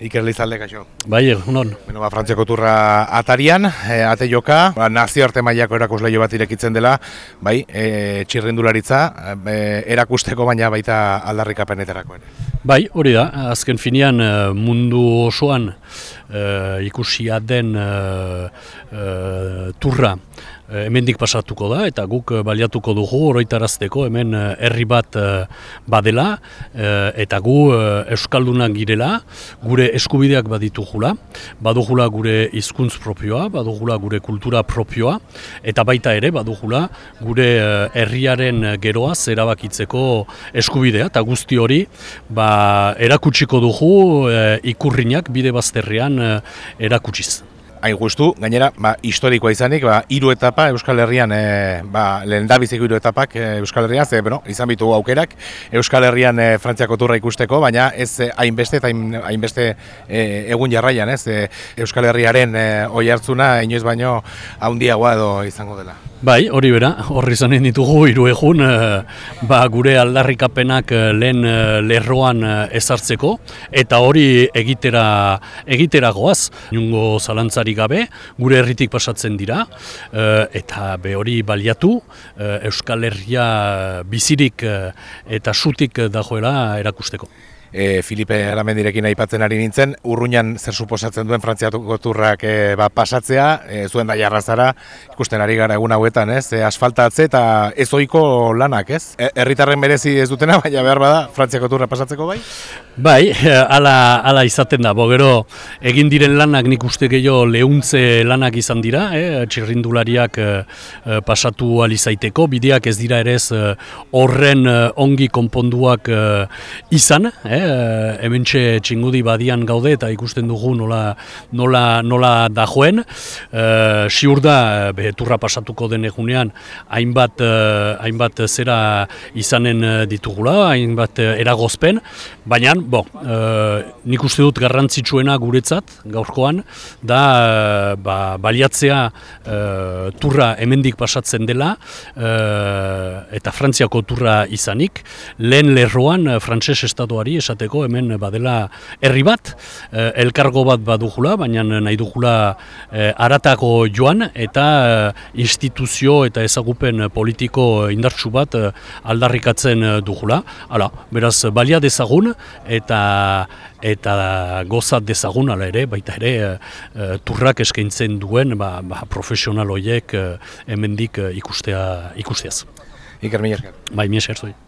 Iker Lizalde, kaixo. Bai, egunon. Beno, ba, Frantziako turra atarian, e, ate joka, ba, nazioarte mailako erakusleio bat irekitzen dela, bai, e, txirrindularitza, e, erakusteko baina baita aldarrikapenetarako ere. Bai, hori da, azken finean eh, mundu osoan eh, ikusia den eh, eh, turra hemendik pasatuko da eta guk baliatuko dugu oroitarazteko hemen herri bat badela eta gu euskaldunak girela, gure eskubideak baditugula, badugula gure hizkuntz propioa, badugula gure kultura propioa eta baita ere badugula gure herriaren geroa zerabakitzeko eskubidea eta guzti hori ba, erakutsiko dugu eh, ikurrinak bide bazterrean eh, erakutsiz. Hain guztu, gainera, ba, historikoa izanik, ba, hiru etapa Euskal Herrian, e, ba, lehen dabiziko hiru etapak e, Euskal Herrian, ze, bueno, izan bitu aukerak, Euskal Herrian e, Frantziako turra ikusteko, baina ez e, hainbeste eta hain- hainbeste e, egun jarraian, ez, e, Euskal Herriaren e, oi hartzuna, inoiz baino, haundiagoa edo izango dela. Bai, hori bera, horri izanen ditugu hiru egun eh, ba, gure aldarrikapenak eh, lehen eh, lerroan ezartzeko eta hori egitera egitera goaz, inungo zalantzari gabe, gure herritik pasatzen dira eh, eta be hori baliatu eh, Euskal Herria bizirik eta sutik dagoela erakusteko. E, Filipe Aramendirekin aipatzen ari nintzen, urruñan zer suposatzen duen frantziatuko turrak e, ba, pasatzea, e, zuen da jarrazara, ikusten ari gara egun hauetan, ez? E, asfaltatze eta ez ohiko lanak, ez? E, herritarren merezi ez dutena, baina behar bada, frantziako turra pasatzeko bai? Bai, ala, ala izaten da, bo gero egin diren lanak nik uste gehiago leuntze lanak izan dira, eh? txirrindulariak eh, eh, pasatu alizaiteko, bideak ez dira ere ez eh, horren eh, ongi konponduak eh, izan, eh? hementxe txingudi badian gaude eta ikusten dugu nola, nola, nola da joen, eh, siur da, eh, be, turra pasatuko den egunean, hainbat, eh, hainbat zera izanen eh, ditugula, hainbat eh, eragozpen, baina, bo, eh, nik uste dut garrantzitsuena guretzat, gaurkoan, da eh, ba, baliatzea eh, turra hemendik pasatzen dela, eh, eta Frantziako turra izanik, lehen lerroan eh, frantses estatuari esateko hemen badela herri bat, eh, elkargo bat badugula, baina nahi dugula eh, aratako joan eta eh, instituzio eta ezagupen politiko indartsu bat aldarrikatzen dugula. Hala, beraz, balia dezagun eta eta gozat dezagun ala ere, baita ere eh, turrak eskaintzen duen ba, ba, profesional horiek eh, hemendik ikustea ikusteaz. Iker Minerker. Bai, mi esker zoi.